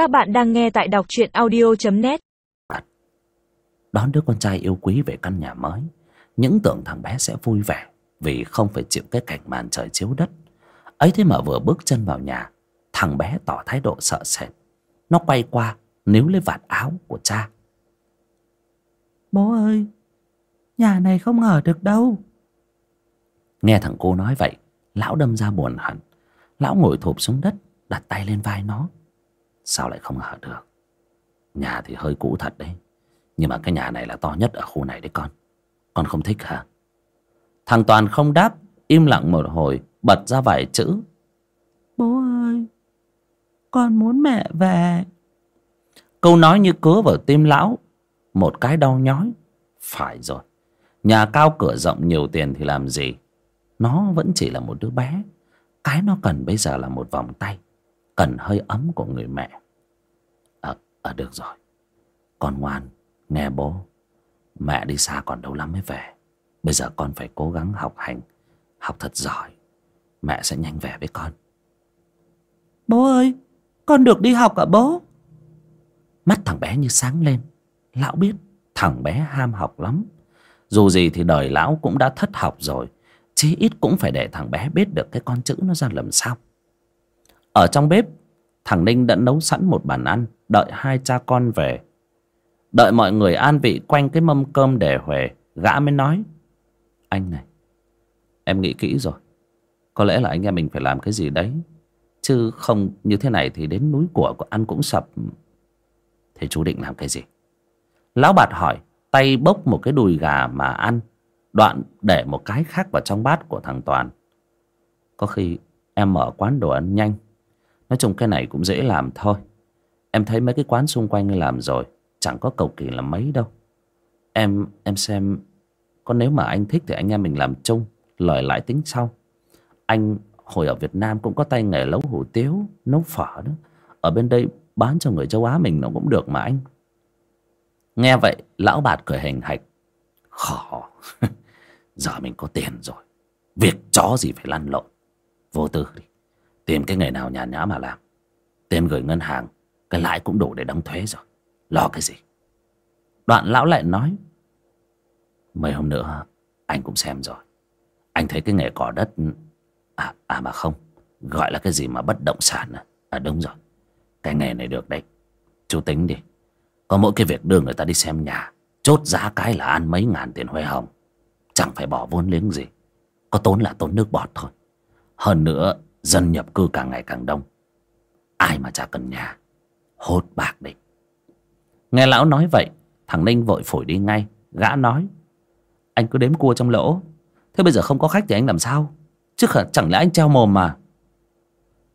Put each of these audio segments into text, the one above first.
Các bạn đang nghe tại đọc truyện audio.net Đón đứa con trai yêu quý về căn nhà mới. Những tưởng thằng bé sẽ vui vẻ Vì không phải chịu cái cảnh màn trời chiếu đất. Ấy thế mà vừa bước chân vào nhà Thằng bé tỏ thái độ sợ sệt. Nó quay qua níu lấy vạt áo của cha. Bố ơi Nhà này không ở được đâu. Nghe thằng cô nói vậy Lão đâm ra buồn hẳn. Lão ngồi thụp xuống đất Đặt tay lên vai nó Sao lại không ở được? Nhà thì hơi cũ thật đấy. Nhưng mà cái nhà này là to nhất ở khu này đấy con. Con không thích hả? Thằng Toàn không đáp Im lặng một hồi Bật ra vài chữ. Bố ơi Con muốn mẹ về. Câu nói như cứa vào tim lão Một cái đau nhói. Phải rồi Nhà cao cửa rộng nhiều tiền thì làm gì? Nó vẫn chỉ là một đứa bé. Cái nó cần bây giờ là một vòng tay Cần hơi ấm của người mẹ Ờ, à, được rồi. Con ngoan, nghe bố. Mẹ đi xa còn đâu lắm mới về. Bây giờ con phải cố gắng học hành Học thật giỏi. Mẹ sẽ nhanh về với con. Bố ơi Con được đi học ạ bố? Mắt thằng bé như sáng lên. Lão biết thằng bé ham học lắm. Dù gì thì đời lão cũng đã thất học rồi. Chí ít cũng phải để thằng bé biết được cái con chữ nó ra làm sao. Ở trong bếp Thằng Ninh đã nấu sẵn một bàn ăn Đợi hai cha con về. Đợi mọi người an vị quanh cái mâm cơm để huề Gã mới nói, Anh này, Em nghĩ kỹ rồi. Có lẽ là anh em mình phải làm cái gì đấy, Chứ không như thế này thì đến núi của ăn cũng sập. Thế chú định làm cái gì? Lão bạt hỏi, Tay bốc một cái đùi gà mà ăn, Đoạn để một cái khác vào trong bát của thằng Toàn. Có khi em mở quán đồ ăn nhanh. Nói chung cái này cũng dễ làm thôi. Em thấy mấy cái quán xung quanh làm rồi, Chẳng có cầu kỳ là mấy đâu. Em em xem, Có nếu mà anh thích thì anh em mình làm chung, Lời lại tính sau. Anh hồi ở Việt Nam cũng có tay nghề nấu hủ tiếu, Nấu phở đó. Ở bên đây bán cho người châu Á mình nó cũng được mà anh. Nghe vậy, lão bạt cười hình hạch. Khó Giờ mình có tiền rồi, Việc chó gì phải lăn lộn. Vô tư đi Tìm cái nghề nào nhàn nhã mà làm. Tiền gửi ngân hàng cái lãi cũng đủ để đóng thuế rồi. Lo cái gì? Đoạn lão lại nói Mấy hôm nữa anh cũng xem rồi. Anh thấy cái nghề cỏ đất À, à mà không Gọi là cái gì mà bất động sản à, à đúng rồi. Cái nghề này được đấy. Chú tính đi. Có mỗi cái việc đưa người ta đi xem nhà Chốt giá cái là ăn mấy ngàn tiền huê hồng. Chẳng phải bỏ vốn liếng gì. Có tốn là tốn nước bọt thôi. Hơn nữa dân nhập cư càng ngày càng đông. Ai mà chả cần nhà hốt bạc đi. Nghe lão nói vậy, thằng ninh vội phổi đi ngay, gã nói, anh cứ đếm cua trong lỗ. Thế bây giờ không có khách thì anh làm sao? Chứ chẳng lẽ anh treo mồm mà?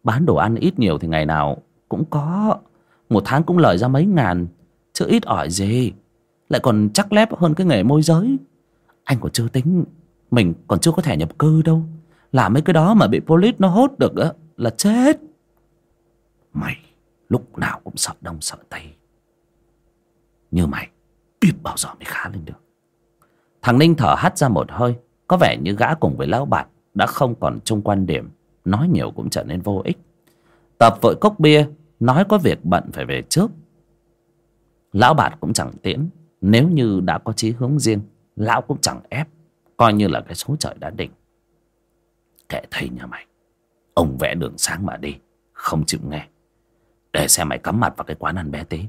Bán đồ ăn ít nhiều thì ngày nào cũng có. Một tháng cũng lời ra mấy ngàn, chứ ít ỏi gì. Lại còn chắc lép hơn cái nghề môi giới. Anh còn chưa tính, mình còn chưa có thẻ nhập cư đâu. Làm mấy cái đó mà bị police nó hốt được á, là chết. Mày! Lúc nào cũng sợ đông, sợ tây. Như mày, biết bao giờ mới khá lên được. Thằng ninh thở hắt ra một hơi, có vẻ như gã cùng với lão bạt đã không còn chung quan điểm, nói nhiều cũng trở nên vô ích. Tập vội cốc bia, nói có việc bận phải về trước. Lão bạt cũng chẳng tiễn, nếu như đã có chí hướng riêng, lão cũng chẳng ép, coi như là cái số trời đã định. Kệ thầy nhà mày, ông vẽ đường sáng mà đi, không chịu nghe để xem mày cắm mặt vào cái quán ăn bé tí.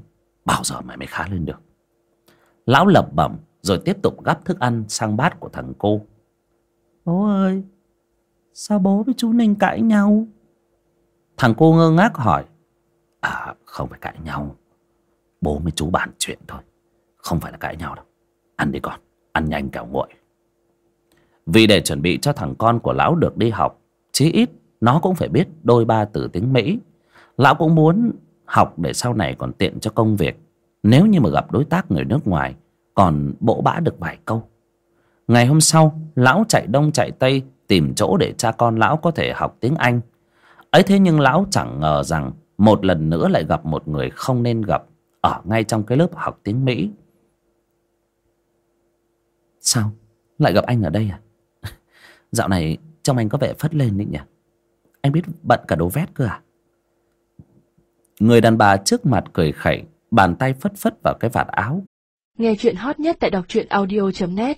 Bao giờ mày mới khá lên được? Lão lẩm bẩm rồi tiếp tục gắp thức ăn sang bát của thằng cô. Bố ơi sao bố với chú ninh cãi nhau? Thằng cô ngơ ngác hỏi. À không phải cãi nhau. Bố với chú bàn chuyện thôi. Không phải là cãi nhau đâu. Ăn đi con ăn nhanh kẻo nguội. Vì để chuẩn bị cho thằng con của lão được đi học chí ít nó cũng phải biết đôi ba từ tiếng mỹ lão cũng muốn học để sau này còn tiện cho công việc. Nếu như mà gặp đối tác người nước ngoài, còn bỗ bã được vài câu. Ngày hôm sau, lão chạy đông chạy tây tìm chỗ để cha con lão có thể học tiếng anh. Ấy thế nhưng lão chẳng ngờ rằng một lần nữa lại gặp một người không nên gặp ở ngay trong cái lớp học tiếng mỹ. Sao? Lại gặp anh ở đây à? Dạo này trông anh có vẻ phất lên đấy nhỉ? Anh biết bận cả đồ vét cơ à? Người đàn bà trước mặt cười khẩy, bàn tay phất phất vào cái vạt áo. Nghe chuyện hot nhất tại đọc truyện audio.net